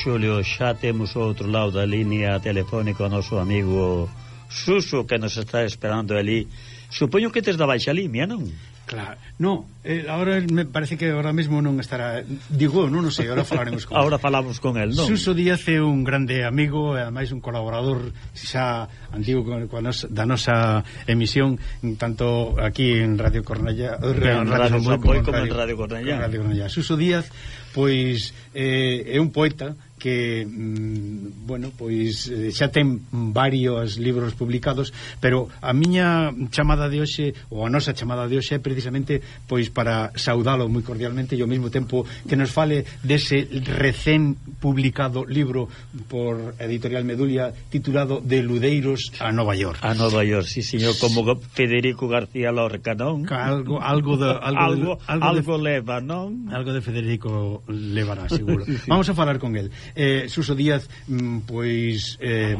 Xulio, xa temos o outro lado da línea telefónica o noso amigo Suso que nos está esperando ali. Supoño que tes da baixa limia, non? Claro, no, Eh, ahora me parece que ahora mismo non estará. Digo, non, non sei, ahora falaremos con Ahora falamos con el, non? Suso Díaz é un grande amigo e ademais un colaborador xa antigo con, con nos, da nosa emisión tanto aquí en Radio Cornellá en Radio, Radio Samboy como, como en Radio Cornellá Radio Cornellá Suso Díaz pois eh, é un poeta que mm, bueno, pois eh, xa ten varios libros publicados, pero a miña chamada de hoxe ou a nosa chamada de hoxe é precisamente pois para saudalo moi cordialmente e ao mesmo tempo que nos fale dese recén publicado libro por Editorial Medulia titulado De Ludeiros a Nova York. A Nova York, sí, señor, como Federico García Lorca, non? Algo algo de algo algo, de, algo, algo de, leva, non? Algo de Federico levará, seguro. sí, sí. Vamos a falar con el. Eh, Suso Díaz, mm, pois eh,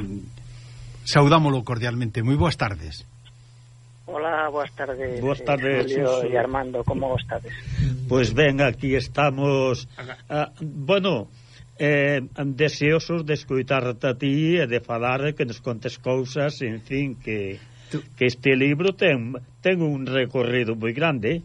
saudámolo cordialmente. Moi boas tardes. Hola, boas tardes. Boas eh, tardes, eh, Julio e Armando, como estades? Pois pues ben, aquí estamos. Ah, bueno, eh, deseosos de escoitarte a ti e de falar que nos contes cousas, en fin, que que este libro ten ten un recorrido moi grande.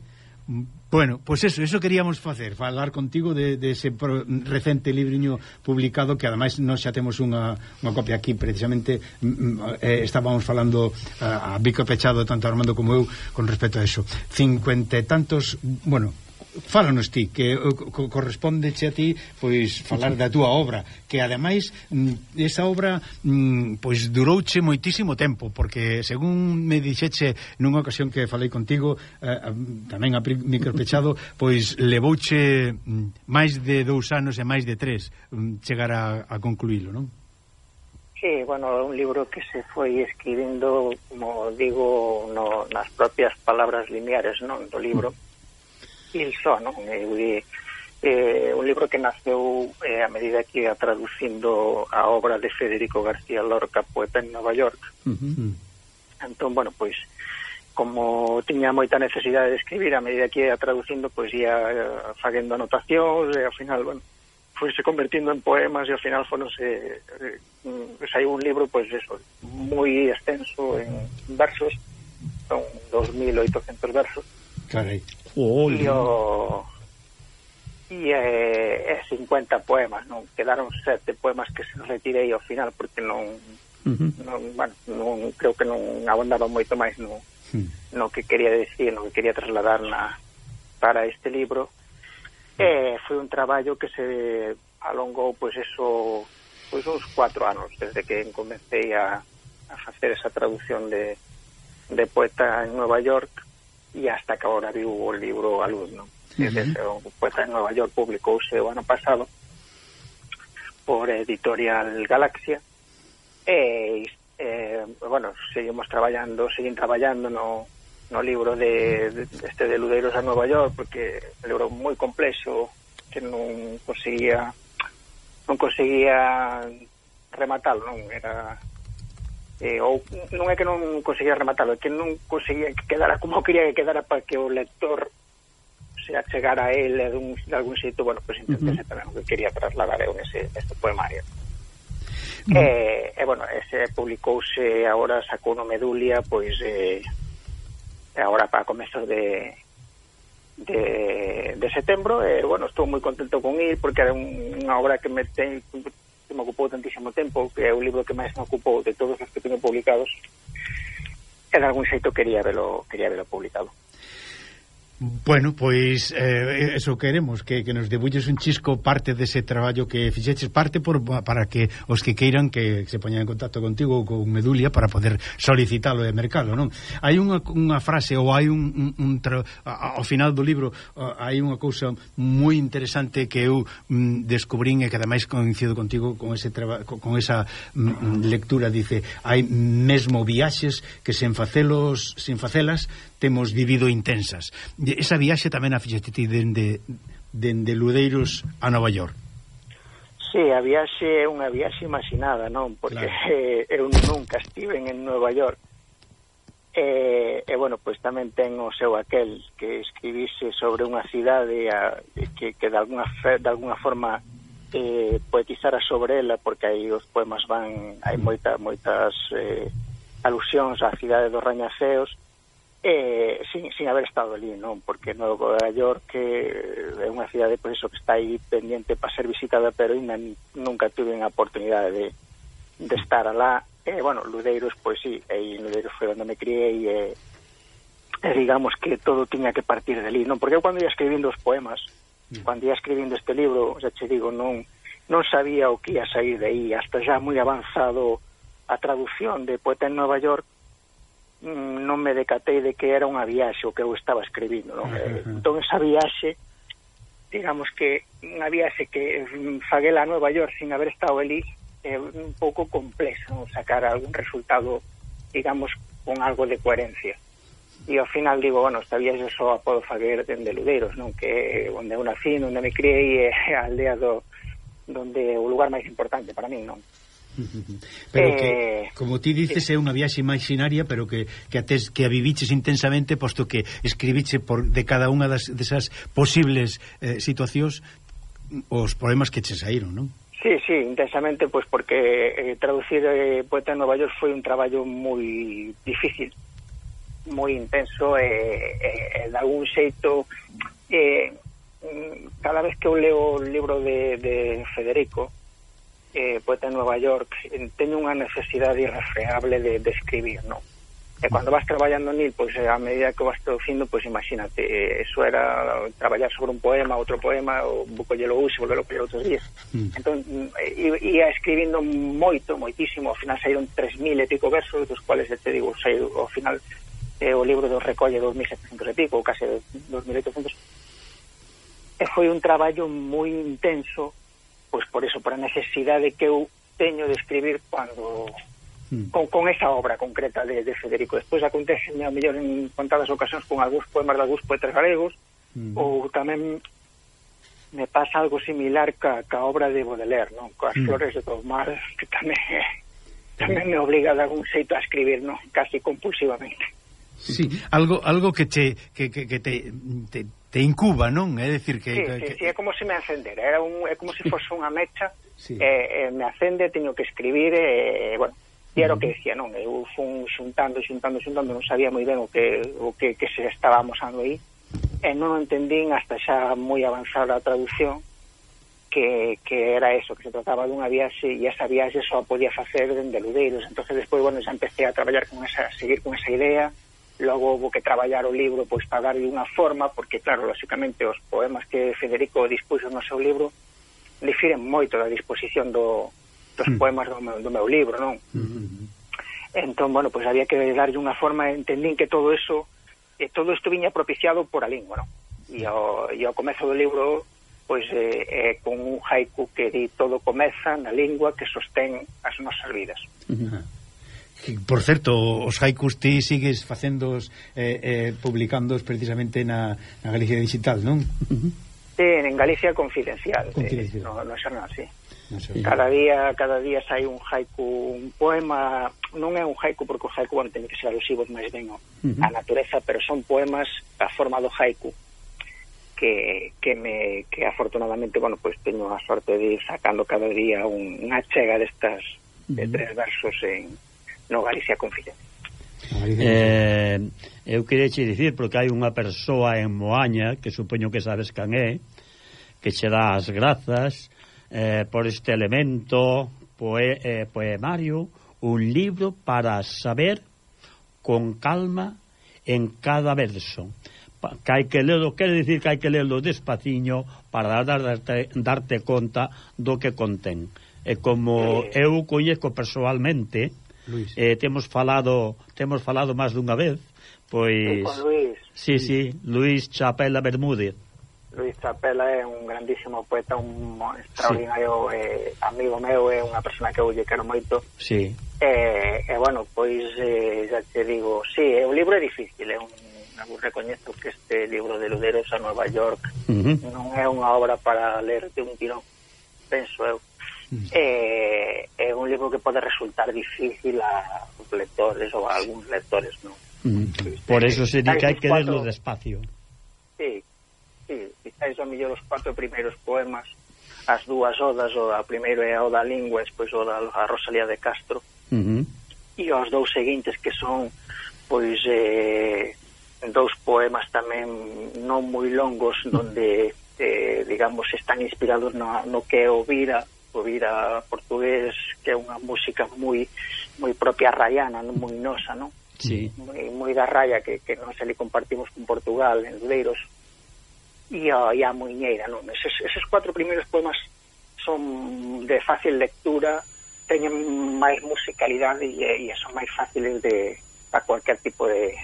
Bueno, pois pues eso, eso queríamos facer, falar contigo de, de ese pro, recente libriño publicado que ademais nós xa temos unha, unha copia aquí precisamente mm, mm, eh, estábamos falando eh, a, a bico pechado tanto Armando como eu con respecto a eso. 50 e tantos, bueno, fálanos ti, que eh, co, correspondeche a ti pois falar da túa obra, que ademais mm, esa obra mm, pois durouche moitísimo tempo, porque según me dixeche nunha ocasión que falei contigo, eh, tamén a micropechado, pois levouche mm, máis de dous anos e máis de tres chegar a, a concluílo, non? Sí, bueno, un libro que se foi escribindo, como digo, no, nas propias palabras lineares non do libro, mm Il só, non? É, un libro que naceu eh, a medida que ia traducindo a obra de Federico García Lorca, poeta en Nova York. Uh -huh. Entón, bueno, pois, como tiña moita necesidade de escribir, a medida que ia traducindo, pois ia eh, facendo anotacións e ao final, bueno, fuese convertindo en poemas e ao final fonose eh, saiu un libro pois eso, moi extenso en versos son 2800 versos Carai. Oh, E o e é, é 50 poemas, non quedaron sete poemas que se retirei ao final porque non uh -huh. non, bueno, non creo que non abondaba moito máis no, uh -huh. no que quería decir, no que quería trasladar na para este libro. Eh, e foi un traballo que se alongou pois eso pois uns cuatro anos desde que comecei a, a facer esa traducción de, de poeta en Nueva York e hasta que agora viu o libro a luz, non? Uh -huh. O poeta en Nova York publicouse o ano pasado por Editorial Galaxia e, eh, bueno, seguimos traballando, seguimos traballando no, no libro de, de este de Ludeiros a Nova York porque é un libro moi complexo que non conseguía non conseguía rematalo, non era eh, ou non é que non conseguía rematalo, é que non conseguía que quedara como quería que quedara para que o lector se achegara a él de, un, de algún sitio, bueno, pues intentese uh -huh. tamén o que quería trasladar eu nese, neste poemario. Uh -huh. eh, e, eh, bueno, ese publicouse agora sacou no Medulia, pois eh, agora para comezos de de, de setembro e, eh, bueno, estou moi contento con ir porque era unha obra que me ten, que me ocupou tantísimo tempo, que é o libro que máis me ocupou de todos os que teño publicados, e de algún xeito quería velo, quería velo publicado. Bueno, pois eh, eso queremos que, que nos debulles un chisco parte dese traballo que fixeches parte por, para que os que queiran que se poñan en contacto contigo con Medulia para poder solicitalo e mercalo, non? Hai unha, unha frase ou hai un, un, un tra... ao final do libro hai unha cousa moi interesante que eu mm, descubrín e que ademais coincido contigo con ese traba... con esa mm, mm, lectura dice, hai mesmo viaxes que sen facelos sen facelas temos vivido intensas. Esa viaxe tamén a fixetiti dende, dende Ludeiros a Nova York. Sí, a viaxe é unha viaxe imaginada, non? Porque claro. eu nunca estive en Nova York. E, e bueno, pois tamén ten o seu aquel que escribise sobre unha cidade a, que, que de alguna, fe, de alguna forma eh, poetizara sobre ela porque aí os poemas van hai mm. moita, moitas eh, alusións á cidade dos Rañaceos eh, sin, sin haber estado ali, non? Porque Nova York que é unha cidade por iso que está aí pendiente para ser visitada, pero ainda nunca tuve a oportunidade de, de estar alá. E, eh, bueno, Ludeiros, pois sí, aí Ludeiros foi onde me criei e, eh, e eh, digamos que todo tiña que partir de ali, non? Porque eu cando ia escribindo os poemas, mm. cando ia escribindo este libro, xa che digo, non non sabía o que ia sair de aí, hasta xa moi avanzado a traducción de Poeta en Nova York non me decatei de que era unha viaxe o que eu estaba escribindo non? Uh -huh. entón esa viaxe digamos que unha viaxe que faguela a Nueva York sin haber estado ali é un pouco complexa non? sacar algún resultado digamos con algo de coherencia e ao final digo, bueno, esta viaxe só a podo faguer dende Ludeiros non? Que onde eu nací, onde me criei, é a aldea do, donde o lugar máis importante para min, non? Pero eh... que, como ti dices, é unha viaxe imaginaria, pero que, que, ates, que a viviches intensamente, posto que escribiche por, de cada unha das, desas posibles eh, situacións mm, os poemas que che saíron, non? Sí, sí, intensamente, pois pues, porque eh, traducir eh, Poeta en Nova York foi un traballo moi difícil, moi intenso, e eh, eh, de algún xeito... Eh, mm, cada vez que eu leo o libro de, de Federico, eh, poeta en Nueva York, eh, teño unha necesidade irrefreable de, de escribir, non? E cando vas traballando nil, pois eh, a medida que vas traducindo, pois imagínate, eh, eso era traballar sobre un poema, outro poema, o bucollelo hoxe, volverlo a outros días. Mm. Entón, mm, ia escribindo moito, moitísimo, ao final saíron 3.000 e pico versos, dos cuales, te digo, saído, ao final eh, o libro dos recolle 2.700 e pico, ou case 2.800. E foi un traballo moi intenso, pois por eso, por a necesidade que eu teño de escribir cando mm. con, con esa obra concreta de, de Federico. Despois acontece, a mellor, en contadas ocasións con algúns poemas de algúns poetas galegos, mm. ou tamén me pasa algo similar ca, ca obra de Baudelaire, non? Coas mm. flores de Tomás, que tamén tamén me obliga de algún xeito a escribir, non? Casi compulsivamente. Sí, algo algo que che que, que, que te, te te incuba, non? É dicir que, sí, que, sí, que... sí, é como se me acendera, era un é como se fose unha mecha. Sí. Eh, eh, me acende, teño que escribir eh, eh bueno, e era o que decía, non, eu fun xuntando, xuntando, xuntando, non sabía moi ben o que o que, que se estaba amosando aí. E non o entendín hasta xa moi avanzada a traducción que, que era eso, que se trataba dunha viaxe e esa viaxe só podía facer dende Ludeiros. entonces despois, bueno, xa empecé a traballar con esa, a seguir con esa idea, uh logo houve que traballar o libro pois para darlle unha forma, porque claro, lóxicamente os poemas que Federico dispuxo no seu libro difiren moito da disposición do, dos hmm. poemas do meu, do meu libro, non? Mm -hmm. Entón, bueno, pois había que darlle unha forma, entendín que todo eso, eh, todo isto viña propiciado por a lingua, non? E ao, e ao comezo do libro, pois eh, eh, con un haiku que di todo comeza na lingua que sostén as nosas vidas. Mm por certo, os haikus ti sigues facendos eh, eh, publicándoos precisamente na, na Galicia Digital, non? Uh-huh. Ten, en Galicia Confidencial, Confidencial. Eh, no, no xornal, sí. No sé. Cada día cada día sai un haiku, un poema, non é un haiku porque o haiku bueno, ten que ser alusivos máis ben uh -huh. a natureza, pero son poemas a forma do haiku que, que me que afortunadamente, bueno, pois pues, teño a sorte de ir sacando cada día un, unha chega destas de uh -huh. tres versos en no Galicia Confidente. Eh, eu queria che dicir, porque hai unha persoa en Moaña, que supoño que sabes can é, que che dá as grazas eh, por este elemento poe, eh, poemario, un libro para saber con calma en cada verso. Que hai que lelo, quere dicir que hai que lelo despaciño para darte, darte conta do que contén. E como eh. eu coñeco personalmente Luis. Eh, temos falado temos falado máis dunha vez, pois Con Luis. Sí, sí, Luis Chapela Bermúdez. Luis Chapela é un grandísimo poeta, un extraordinario sí. eh, amigo meu, é unha persona que eu lle quero moito. Sí. E, eh, eh, bueno, pois eh, xa te digo, sí, o libro é difícil, é un eu recoñezo que este libro de Luderos a Nova York uh -huh. non é unha obra para ler de un tirón penso eu uh -huh. eh, é un libro que pode resultar difícil a os lectores ou a algúns lectores, non? Mm. Por eso se di que hai que lerlo despacio. Sí, sí, quizáis o mellor os cuatro primeiros poemas, as dúas odas, o da primeiro é o da lingua, despois o da a Rosalía de Castro, uh -huh. e os dous seguintes que son, pois, eh, dous poemas tamén non moi longos, donde, eh, digamos, están inspirados no, no que é o Vira, movida portugués que é unha música moi moi propia rayana, non moi nosa, non? Sí. Moi, moi da raya que, que non se le compartimos con Portugal, en Deiros e a, e a Muiñeira, non? Eses, eses cuatro primeiros poemas son de fácil lectura, teñen máis musicalidade e, e son máis fáciles de a cualquier tipo de,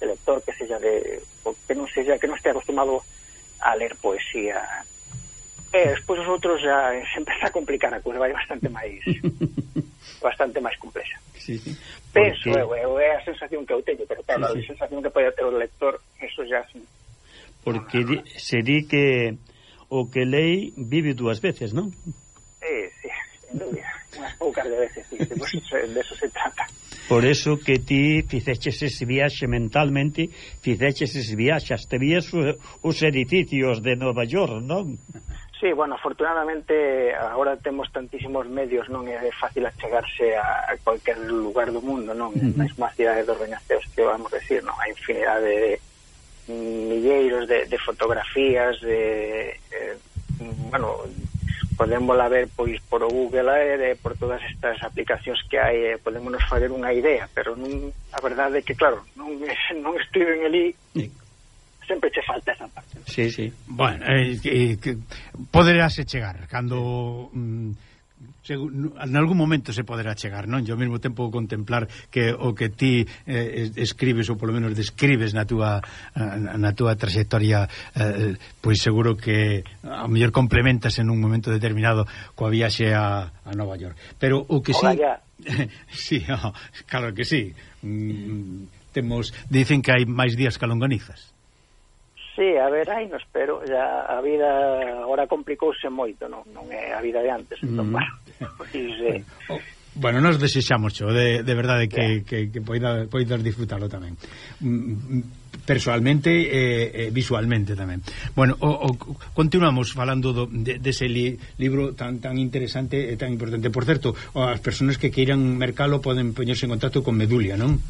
de lector que seja de que non seja que non este acostumado a ler poesía E despois os outros já se empeza a complicar a cousa, vai bastante máis bastante máis complexa. Sí, sí. Penso, eu, eu, é a sensación que eu teño, pero claro, sí, sí. a sensación que pode ter o lector, eso já sí. Porque di, se di que o que lei vive dúas veces, non? Eh, sí, sin dúbida. Unhas poucas de veces, sí, pues, de eso se trata. Por eso que ti fixeches ese viaxe mentalmente, fixeches ese viaxe, te vías os edificios de Nova York, non? Sí, bueno, afortunadamente agora temos tantísimos medios, non é fácil achegarse a, a cualquier lugar do mundo, non? Uh -huh. Nas cidades dos reñaceos, que vamos a decir, non? Hai infinidade de milleiros de, de fotografías, de, eh, bueno, podemos la ver pois por o Google Air, eh, por todas estas aplicacións que hai, eh, podemos nos fazer unha idea, pero non, a verdade é que, claro, non, non estive en elí, sempre che falta esa parte. Sí, sí. Bueno, eh, eh, que poderase chegar cando mm, en algún momento se poderá chegar, non? Yo ao mesmo tempo contemplar que o que ti eh, escribes ou polo menos describes na túa eh, na túa trayectoria eh, pois seguro que a mellor complementas en un momento determinado coa viaxe a, a Nova York. Pero o que si sí, sí, oh, claro que sí. Mm, temos dicen que hai máis días que longanizas. Sí, a ver, aí nos, pero ya a vida agora complicouse moito, non, non é a vida de antes, entón, mm. bueno, pois, eh, Bueno, nos desexamos xo, de, de verdade que, yeah. que, que poida, poidas disfrutarlo tamén mm, mm, Personalmente e eh, eh, visualmente tamén Bueno, o, o, continuamos falando do, de, dese de li, libro tan tan interesante e tan importante Por certo, as persoas que queiran mercalo poden poñerse en contacto con Medulia, non?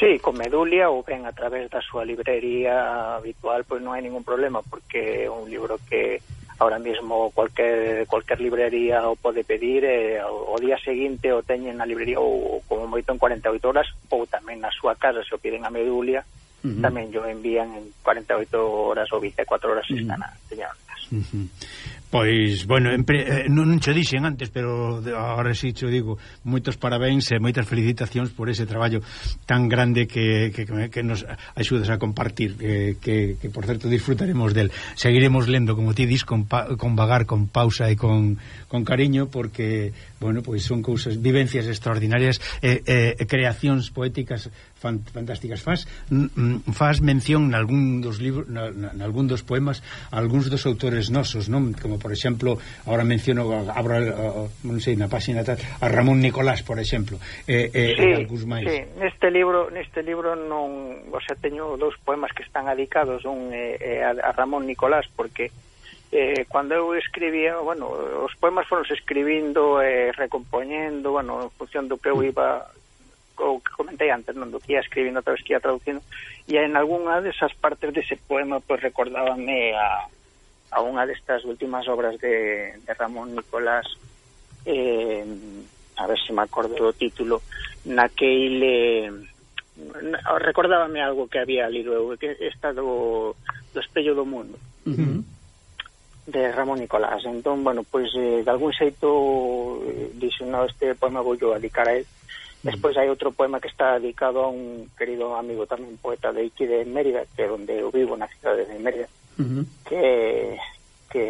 Sí, con Medulia ou ben a través da súa librería habitual, pois non hai ningún problema porque é un libro que ahora mismo cualquier cualquier librería o pode pedir e eh, o día seguinte o teñen na librería ou como moito en 48 horas ou tamén na súa casa se o piden a Medulia, uh -huh. tamén yo envían en 48 horas ou 24 horas uh -huh. están a señoras. Uh -huh. Pois, bueno, empre, eh, non che dixen antes, pero agora si sí digo, moitos parabéns e moitas felicitacións por ese traballo tan grande que, que, que nos axudas a compartir, que, que, que por certo disfrutaremos del. Seguiremos lendo, como ti dis, con, pa, con vagar, con pausa e con, con cariño, porque, bueno, pois son cousas, vivencias extraordinarias, eh, eh, creacións poéticas fantásticas faz faz mención nalgún dos libros nalgún dos poemas algúns dos autores nosos, non? Como por exemplo, agora menciono abro a, non sei na páxina tal, a Ramón Nicolás, por exemplo, e, eh, sí, algúns máis. Sí, neste libro, neste libro non, o sea, teño dous poemas que están adicados, un eh, a Ramón Nicolás porque eh, cando eu escribía, bueno, os poemas foron escribindo e eh, recompoñendo, bueno, en función do que eu iba o que comentei antes, non do que ia escribindo, todo que ia traducindo, e en algunha desas partes dese poema pois recordábame a, a unha destas últimas obras de, de Ramón Nicolás eh, a ver se me acordo do título na que ele recordábame algo que había lido eu, que está do, do Espello do Mundo uh -huh de Ramón Nicolás. Entón, bueno, pois eh, de algún xeito eh, dixo, no, este poema vou yo adicar a él Despois hai outro poema que está dedicado a un querido amigo tamén poeta de Iqui de Mérida, que é onde eu vivo na cidade de Mérida, uh -huh. que que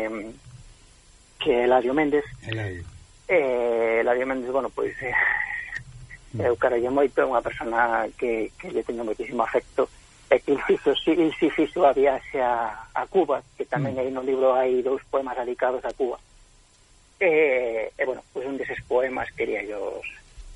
que Eladio Méndez. Eladio. Eh, Eladio Méndez, bueno, pois eh, uh -huh. eu carallo moito, é unha persona que, que lle teño moitísimo afecto e que fixo, si, si fixo a viaxe a, a Cuba, que tamén uh -huh. aí no libro hai dous poemas dedicados a Cuba. E, eh, eh, bueno, pois un deses poemas quería yo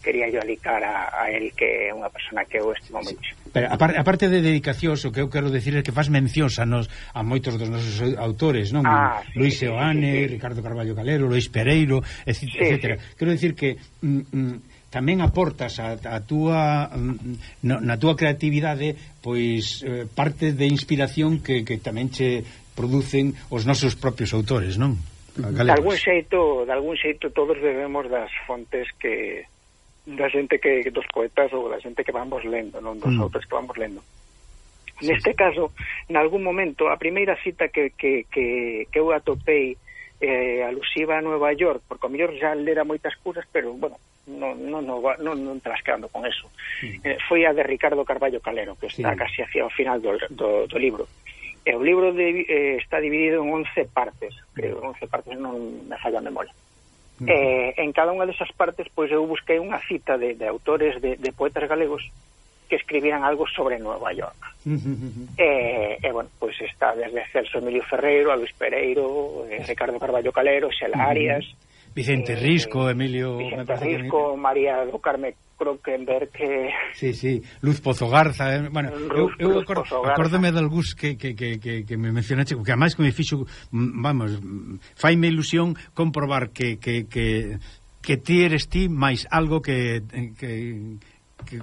quería yo alicar a, a él que é unha persona que eu estimo sí. moito. Pero a, parte de dedicacións, o que eu quero dicir é que faz mencións a, nos, a moitos dos nosos autores, non? Ah, sí, Luis Seoane, sí, sí, sí. Ricardo Carballo Calero, Luis Pereiro, etc. Sí. Sí. Quero dicir que... Mm, mm, tamén aportas a, a túa mm, no, na túa creatividade pois eh, parte de inspiración que, que tamén che producen os nosos propios autores, non? De algún xeito, de algún xeito todos bebemos das fontes que da xente que dos poetas ou da xente que vamos lendo, non dos mm. autores que vamos lendo. Neste sí, sí. caso, algún momento, a primeira cita que, que, que, que eu atopei eh, alusiva a Nueva York, porque o mellor xa lera moitas cousas, pero, bueno, non, non, non, non, non trascando con eso. Mm. Eh, foi a de Ricardo Carballo Calero, que está sí. casi hacia o final do, do, do libro. E o libro de, eh, está dividido en 11 partes, creo, 11 partes non me falla a memoria. Mm Eh, en cada unha desas partes, pois eu busquei unha cita de, de autores, de, de poetas galegos, que escribiran algo sobre Nueva York. Uh eh, eh, bueno, pois pues está desde Celso Emilio Ferreiro, a Luis Pereiro, eh, Ricardo Carballo Calero, Xela Arias... Vicente eh, Risco, Emilio... Vicente Risco, que... María do Carme Frankenberg que... Sí, sí, Luz Pozogarza, eh? bueno, Luz, eu, eu Luz acord, acordome del gus que, que, que, que, que me mencionaste, que además que me fixo, mm, vamos, mm, faime ilusión comprobar que, que, que, que ti eres ti máis algo que... que, que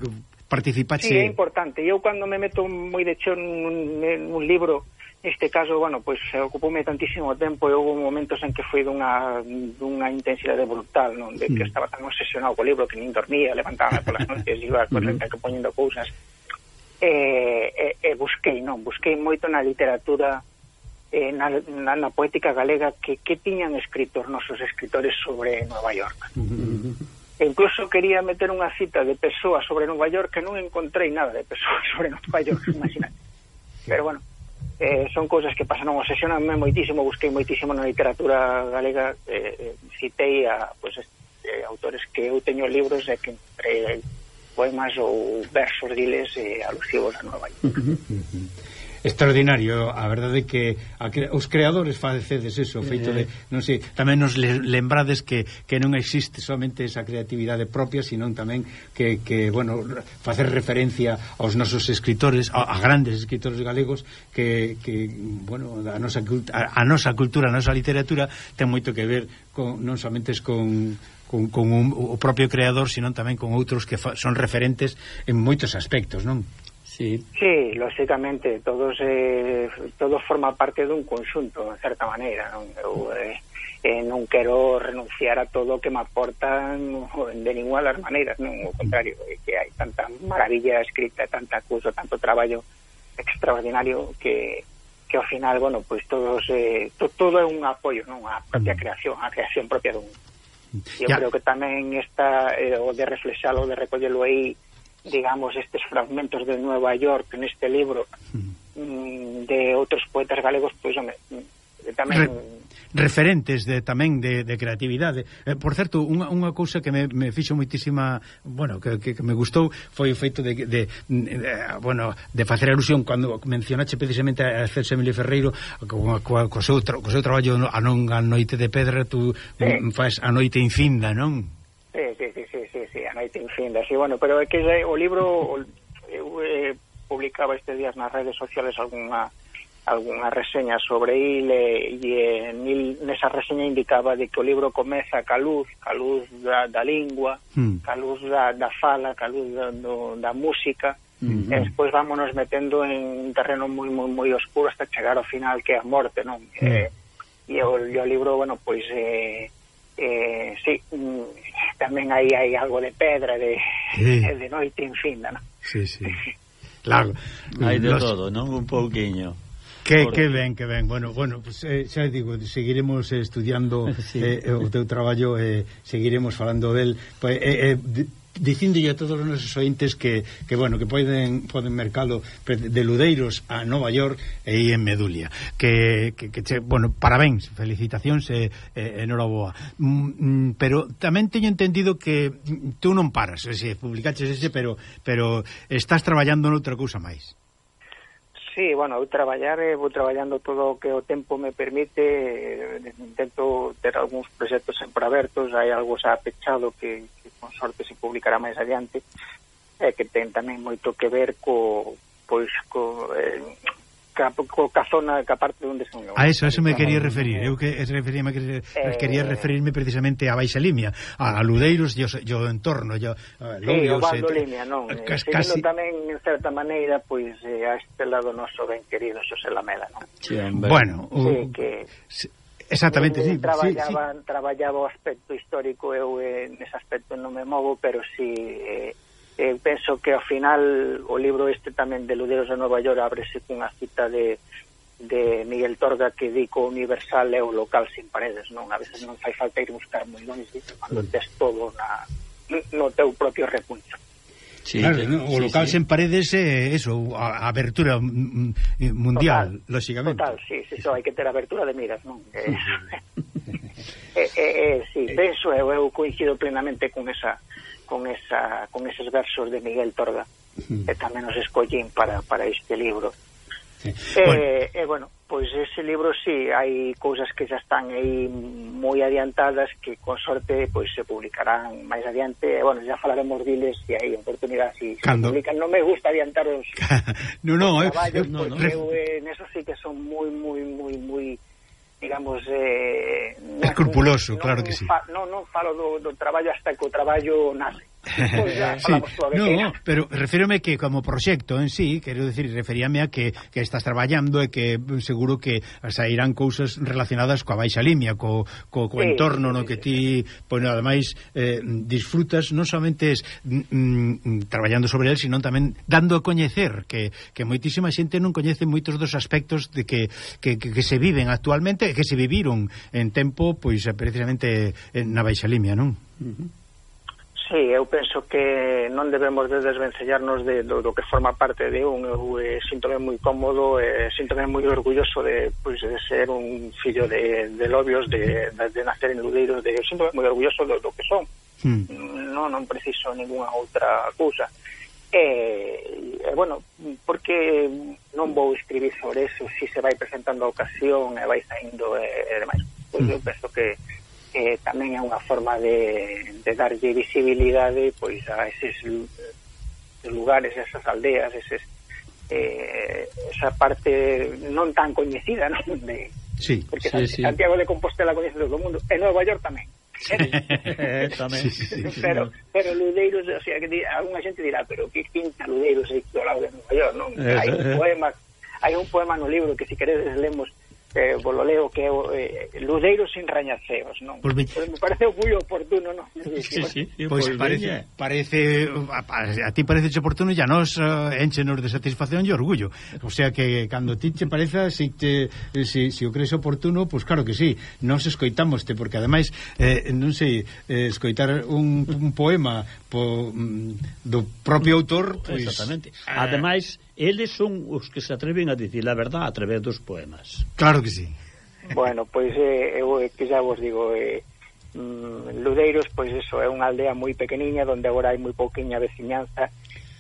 participache... Sí, é importante. Eu, cando me meto moi de chón nun, nun libro, Este caso, bueno, pois pues, ocupoume tantísimo tempo e houve momentos en que foi dunha, dunha intensidade brutal, non? De que mm. estaba tan obsesionado co libro que nin dormía, levantaba polas noites, iba a corrente mm-hmm. que poñendo cousas. E, e, e busquei, non? Busquei moito na literatura, eh, na, na, na poética galega que, que tiñan escritos nosos escritores sobre Nova York. Mm-hmm. E incluso quería meter unha cita de Pessoa sobre Nova York que non encontrei nada de Pessoa sobre Nova York, imagínate. Pero bueno, eh, son cousas que pasaron, obsesionanme moitísimo, busquei moitísimo na literatura galega, eh, eh citei a pois, pues, eh, autores que eu teño libros e que entre eh, poemas ou versos diles eh, alusivos a Nova York. Uh -huh, uh -huh extraordinario a verdade que a, os creadores facedes eso, feito de eh. non sei, tamén nos lembrades que, que non existe somente esa creatividade propia, senón tamén que, que bueno, facer referencia aos nosos escritores, a, a grandes escritores galegos que, que bueno, a nosa a, a nosa cultura, a nosa literatura ten moito que ver con non somente con con, con un, o propio creador, senón tamén con outros que fa, son referentes en moitos aspectos, non? Sí. Sí, lógicamente, todos eh, todos forma parte dun conxunto, en certa maneira, non? Eu eh, eh, non quero renunciar a todo o que me aportan de ninguna das maneiras, non? O contrario, é que hai tanta maravilla escrita, tanta curso, tanto traballo extraordinario que que ao final, bueno, pois todos eh, to, todo é un apoio, non? A propia mm. creación, a creación propia dun. Eu ya. creo que tamén está eh, o de reflexalo, de recollelo aí digamos, estes fragmentos de Nueva York neste libro hmm. mm. de outros poetas galegos, pois, home, mm, tamén... Re referentes de tamén de, de creatividade. Eh, por certo, unha, unha cousa que me, me fixo moitísima, bueno, que, que, que me gustou foi o feito de, de, de, de bueno, de facer alusión cando mencionache precisamente a Celso Emilio Ferreiro co, co, co, seu, tra, co seu traballo a non a noite de pedra, tú sí. faz a noite infinda, non? Sí, sí, hai ten fin así, bueno, pero é que o libro o, eu eh, publicaba estes días nas redes sociales algunha algunha reseña sobre il e, eh, e nil, nesa reseña indicaba de que o libro comeza ca luz, ca luz da, da lingua, mm. ca luz da, da fala, ca luz da, do, da música, mm -hmm. e despois vámonos metendo en un terreno moi moi moi oscuro hasta chegar ao final que é a morte, non? Mm. Eh, e o, e o libro, bueno, pois eh, eh, sí, mm, tamén aí hai algo de pedra de, sí. de noite infinda, non? Sí, sí. Claro. hai de los... todo, non? Un pouquiño. Que, Por... que ben, que ben. Bueno, bueno, pues, eh, xa digo, seguiremos eh, estudiando sí. eh, o teu traballo, eh, seguiremos falando del, pues, eh, eh, dicindolle a todos os nosos ointes que, que bueno, que poden poden mercalo de Ludeiros a Nova York e en Medulia. Que, que, que che, bueno, parabéns, felicitacións e, e enhoraboa. Mm, mm, pero tamén teño entendido que tú non paras, ese, publicaches ese, pero pero estás traballando noutra cousa máis. Sí, bueno, eu traballar, eh, vou traballando todo o que o tempo me permite, eh, intento ter algúns proxectos sempre abertos, hai algo xa pechado que, con sorte se publicará máis adiante, eh, que ten tamén moito que ver co, pois, co, eh, ca, co, ca zona, ca parte onde son eu. A eso, a eso me quería referir. Eu que referirme, que, eh, quería referirme precisamente a Baixa Limia, a, a Ludeiros e o entorno. Yo, a Lubios, sí, o Valdo Limia, non. Eh, eh, cas, casi... tamén, en certa maneira, pois, eh, a este lado noso ben querido Xosé Lamela, non? Sí, bueno, o... sí, que... Exactamente, sí, traballaba, sí, sí. traballaba o aspecto histórico, eu eh, nese aspecto non me movo, pero si eh, eh, penso que ao final o libro este tamén de Luderos de Nova York ábrese cunha cita de, de Miguel Torga que di co universal é o local sin paredes, non? A veces non fai falta ir buscar moi longe, cando tes todo na, no teu propio repuncho. Sí, claro, ¿no? o sí, local sí. sen paredes é eh, eso, a, a abertura mm, mm, eh, mundial, total, lógicamente. Total, sí, sí, eso, hai que ter abertura de miras, non? Eh, eh, eh, eh, sí, eh. penso eu, eu coincido plenamente con esa con esa con esos versos de Miguel Torga, que tamén os escollín para para este libro. E, eh, bueno. e bueno, pois ese libro si sí, hai cousas que xa están aí moi adiantadas que con sorte pois se publicarán máis adiante, e bueno, xa falaremos diles se hai oportunidade si Cando? se publican. Non me gusta adiantar os No, no, os traballos, eh, no, no. eu eh, eso sí que son moi moi moi moi digamos eh, escrupuloso, claro que sí. Fa, non, non falo do, do traballo hasta que o traballo nace. Pois sí. No, pero refírome que como proxecto en sí, quero decir, referíame a que, que estás traballando e que seguro que sairán cousas relacionadas coa baixa limia, co, co, co sí, entorno no que ti, pois bueno, ademais eh, disfrutas, non somente es, mm, mm, traballando sobre el, sino tamén dando a coñecer que, que moitísima xente non coñece moitos dos aspectos de que, que, que, que se viven actualmente e que se viviron en tempo, pois eh, precisamente eh, na baixa limia, non? Uh -huh. Sí, eu penso que non debemos de desvencellarnos de, do, do que forma parte de un eu eh, síntome moi cómodo eh, síntome moi orgulloso de, pues, de ser un fillo de, de lobios de, de, de nacer en Ludeiros de, síntome moi orgulloso do, do que son mm. non, non preciso ninguna outra cousa e, e bueno, porque non vou escribir sobre eso si se vai presentando a ocasión e vai saindo e, e demais pois mm. eu hmm. penso que eh, tamén é unha forma de, de darlle visibilidade pois a eses lugares, esas aldeas, eses eh, esa parte non tan coñecida, non? De, sí, porque sí, Santiago sí. de Compostela coñece todo o mundo, e Nova York tamén. Sí. tamén. Sí, sí, pero, pero Ludeiros, o sea, que di, xente dirá, pero que pinta Ludeiros aí do lado de Nova York, non? Hai un poema, hai un poema no libro que se si queredes lemos eh, Bololeo que é eh, Ludeiro sin rañaceos, non? Pues me... Pues me parece moi oportuno, non? Sí, sí, sí, pois pues parece, parece a, a ti parece oportuno e a nos uh, enchenos de satisfacción e orgullo. O sea que cando ti che pareza si te si, si o crees oportuno, pois pues claro que sí, escoitamos te porque ademais eh, non sei, eh, escoitar un, un poema po, mm, do propio autor pois, Exactamente, eh... ademais eles son os que se atreven a dicir a verdade a través dos poemas. Claro que sí. Bueno, pois eh, eu eh, que xa vos digo eh, mm, Ludeiros, pois eso, é unha aldea moi pequeniña Donde agora hai moi pouquiña veciñanza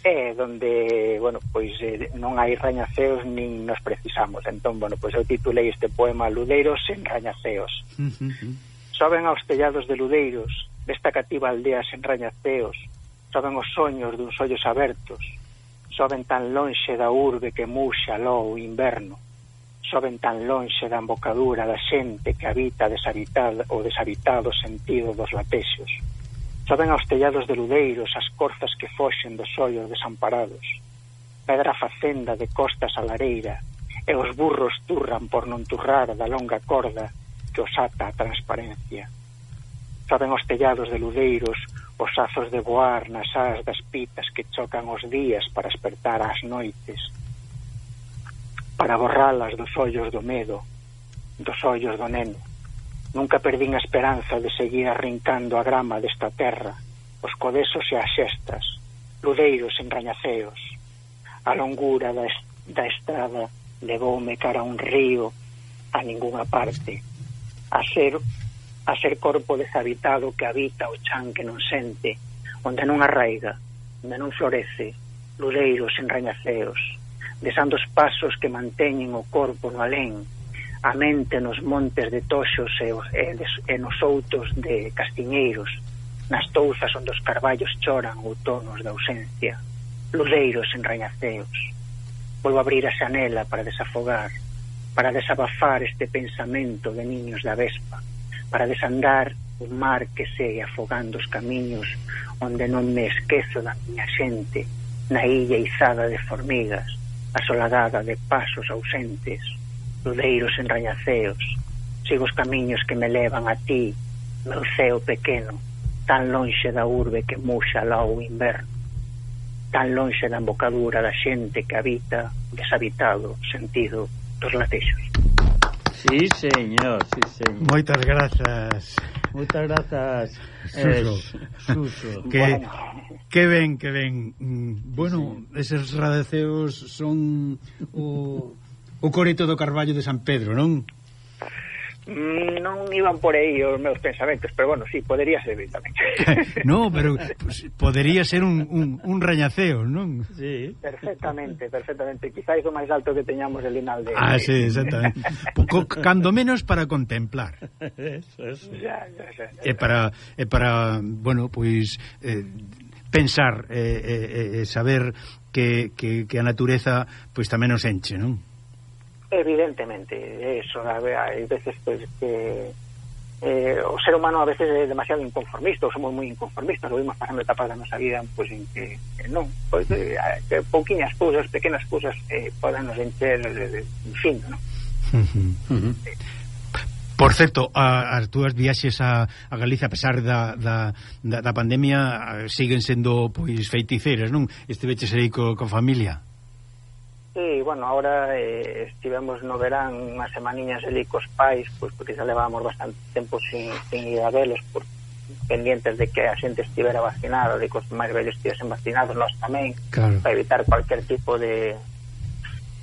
eh, donde, bueno, pois eh, non hai rañaceos nin nos precisamos. Entón, bueno, pois eu titulei este poema Ludeiros en rañaceos. Uh -huh. Soben aos tellados de Ludeiros desta cativa aldea sen rañaceos, soben os soños duns ollos abertos, soben tan lonxe da urbe que muxa lo o inverno, soben tan lonxe da embocadura da xente que habita deshabitado, o deshabitado sentido dos latexos. Soben aos tellados de ludeiros as corzas que foxen dos ollos desamparados. Pedra facenda de costas a lareira e os burros turran por non turrar da longa corda que os ata a transparencia soben os tellados de ludeiros os azos de voar nas as das pitas que chocan os días para espertar as noites, para borralas dos ollos do medo, dos ollos do neno. Nunca perdín a esperanza de seguir arrincando a grama desta terra, os codesos e as xestas, ludeiros en rañaceos. A longura da, est da estrada levoume cara a un río a ninguna parte, a ser a ser corpo deshabitado que habita o chan que non sente, onde non arraiga, onde non florece, luleiros en rañaceos, desando os pasos que manteñen o corpo no alén, a mente nos montes de toxos e, e, e nos outos de castiñeiros, nas touzas onde os carballos choran outonos da ausencia, luleiros en rañaceos. Volvo a abrir a xanela para desafogar, para desabafar este pensamento de niños da vespa, para desandar o mar que segue afogando os camiños onde non me esquezo da miña xente na illa izada de formigas asoladada de pasos ausentes ludeiros en rañaceos sigo os camiños que me levan a ti meu ceo pequeno tan lonxe da urbe que muxa lá o inverno tan lonxe da embocadura da xente que habita deshabitado sentido dos latexos. Sí, señor, sí, señor. Moitas grazas. Moitas grazas, Suso. Eh, Suso. Que, bueno. que ben, que ben. Mm, bueno, sí. eses radeceos son o, o coreto do Carballo de San Pedro, non? Non iban por aí os meus pensamentos, pero bueno, sí, podería ser tamén. no, pero pues, podería ser un, un, un rañaceo, non? Sí. Perfectamente, perfectamente. Quizáis o máis alto que teñamos el final de... Ah, sí, exactamente. Poco, cando menos para contemplar. Eso, eso. Ya, ya, ya, ya. E para, e para bueno, pois... Eh, pensar e eh, eh, saber que, que, que a natureza pois pues, tamén nos enche, non? Evidentemente, eso, hay veces pues, que eh, o ser humano a veces es demasiado inconformista, o somos moi inconformistas, o vimos pasando etapas da nosa vida pues, en que, que non, pues, eh, que pouquiñas cousas, pequenas cousas eh, podan nos encher, de, de, de fin, non? Por certo, as túas viaxes a, a Galicia, a pesar da, da, da, da pandemia, eh, siguen sendo pois feiticeiras, non? Esteveches aí co, co familia. Sí, bueno, ahora eh, estivemos no verán unhas semaniñas ali cos pais, pois porque xa levábamos bastante tempo sin, sin ir a velos por pendientes de que a xente estivera vacinada, de que os máis vellos estivesen vacinados, nós tamén, claro. para evitar cualquier tipo de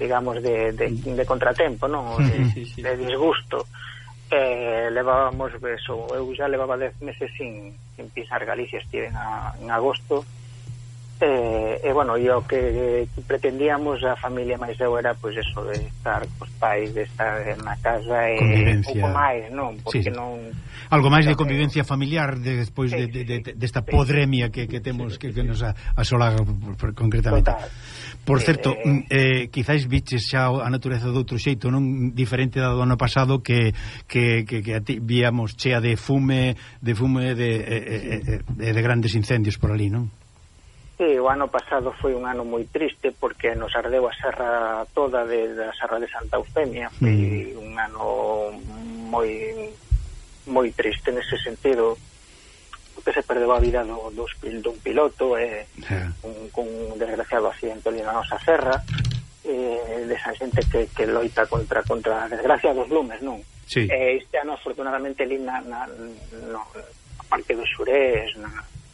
digamos de, de, de contratempo, non? De, sí, sí, sí. de disgusto. Eh, levábamos eso, eu xa levaba 10 meses sin, sin pisar Galicia, estive en, a, en agosto E, e bueno, e o que pretendíamos a familia máis eu era pois eso de estar cos pais, de estar na casa e un pouco máis, non? Porque sí. non algo máis de convivencia familiar de, despois sí, de, de, de, desta sí, podremia que, que temos sí, que, que nos asola concretamente. Total. Por eh, certo, eh, mm, eh, quizáis biches xa a natureza de outro xeito, non diferente da do ano pasado que que, que, que víamos chea de fume, de fume de, eh, eh, de grandes incendios por ali, non? Sí, o ano pasado foi un ano moi triste porque nos ardeu a serra toda de, da serra de Santa Eufemia mm. foi mm. un ano moi moi triste nese sentido porque se perdeu a vida do, dos, dun piloto e eh, yeah. un, un desgraciado accidente ali na nosa serra eh, desa xente que, que loita contra contra a desgracia dos lumes, non? Sí. Eh, este ano, afortunadamente, ali na, na, no, no parte dos Xurés, na,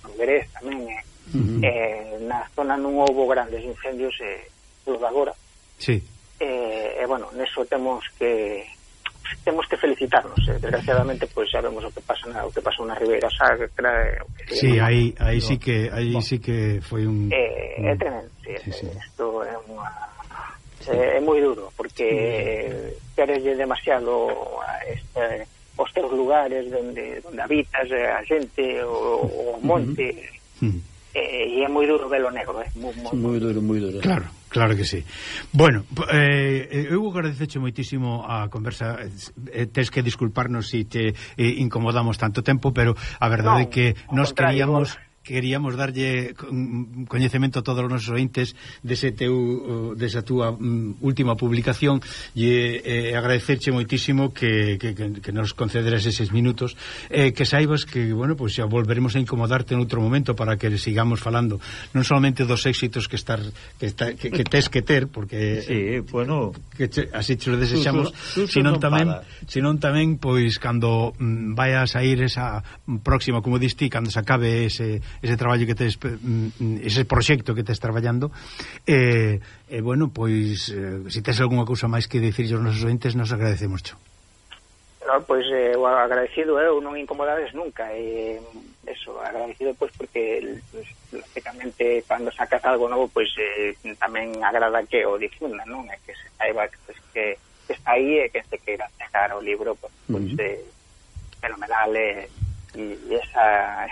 no Verés tamén, eh, Uh -huh. eh, na zona non houbo grandes incendios eh, polo de agora. Sí. Eh, eh, bueno, neso temos que temos que felicitarnos, eh, desgraciadamente pois pues, xa vemos o que pasa na, o que pasou na Ribeira Sacra. Eh, si, sí, aí aí sí que aí bueno, sí que foi un eh, é tremendo, sí, sí, sí. isto é unha é, é moi duro porque quereslle demasiado a este os teus lugares onde onde habitas eh, a xente o, o monte. Uh -huh e é moi duro velo negro, eh? Moi, moi, moi duro, moi duro. Claro. Claro que sí. Bueno, eh, eh eu agradeceche moitísimo a conversa eh, Tens que disculparnos se si te eh, incomodamos tanto tempo Pero a verdade non, é que nos queríamos vos queríamos darlle coñecemento a todos os nosos ointes dese teu desa túa mm, última publicación e eh, agradecerche moitísimo que, que, que nos concederas eses minutos eh, que saibas que, bueno, pois pues, xa volveremos a incomodarte en outro momento para que sigamos falando non solamente dos éxitos que estar que, está, que, que tes que ter porque sí, bueno, que, che, así che lo desexamos senón tamén para. senón tamén pois cando mm, vai a sair esa mm, próxima como diste cando se acabe ese ese traballo que tes mm, mm, ese proxecto que tes traballando e, eh, eh, bueno, pois eh, se si tes algunha cousa máis que dicir aos nosos ointes, nos agradecemos xo. No, ah, pois eh, o agradecido eu, eh, non incomodades nunca e eh, eso, agradecido pois porque pues, lógicamente cando sacas algo novo pois eh, tamén agrada que o difunda, non? É que se saiba que, pues, que está aí e que se queira sacar o libro pois, pues, uh -huh. eh, fenomenal eh, e eh, esa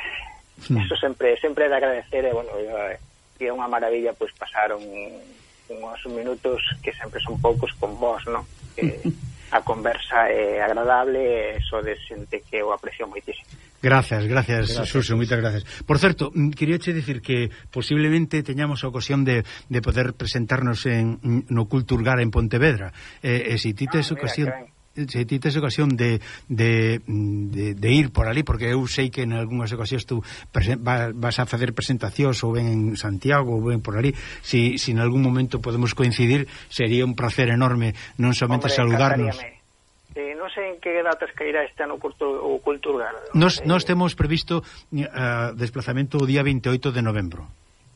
mm. eso sempre sempre de agradecer e, bueno, eh, que é unha maravilla pois pasar un, uns minutos que sempre son poucos con vos, non? Que a conversa é agradable e so de xente que eu aprecio moitísimo. Gracias, gracias, gracias. Suso, moitas gracias. Por certo, mm, queríache dicir que posiblemente teñamos a ocasión de, de poder presentarnos en, no Culturgar en Pontevedra. Eh, e se si ti tes ah, ocasión... Eh, se ti tes ocasión de, de, de, de ir por ali porque eu sei que en algunhas ocasións tú vas, a facer presentacións ou ben en Santiago ou ben por ali si, si en algún momento podemos coincidir sería un placer enorme non somente Hombre, saludarnos. Eh, non sei en que datas cairá este ano o Cultura. Nos, eh, nos temos previsto uh, desplazamento o día 28 de novembro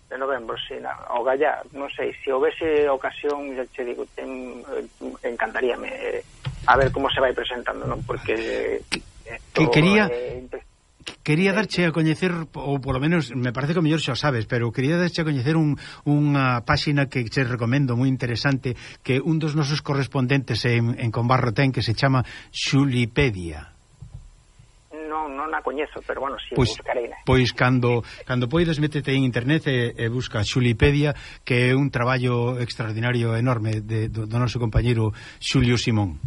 de novembro, si, na, o Gallá, non sei, se houvese ocasión, xa che digo, ten, eh, encantaríame, eh, a ver como se vai presentando, non? Porque que eh, quería eh, Quería darche a coñecer, ou polo menos me parece que o mellor xa sabes, pero quería darche a coñecer un, unha páxina que che recomendo moi interesante que un dos nosos correspondentes en, en Combarro ten que se chama Xulipedia non, non a coñezo, pero bueno, si pois, buscarei. ¿eh? Pois cando cando poides métete en internet e, e busca Xulipedia, que é un traballo extraordinario enorme de, do, do noso compañeiro Xulio Simón.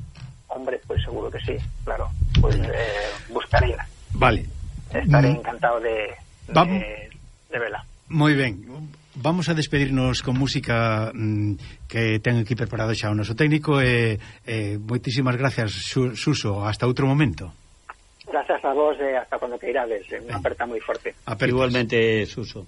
Hombre, pues seguro que sí, claro. Pues eh, buscaría. Vale. Estaré mm. encantado de, de, de verla. Moi ben. Vamos a despedirnos con música mmm, que ten aquí preparado xa o noso técnico e eh, eh, moitísimas gracias Suso, hasta outro momento. Gracias a vos e eh, hasta cuando que irades, eh, unha aperta moi forte. Apertas. Igualmente Suso.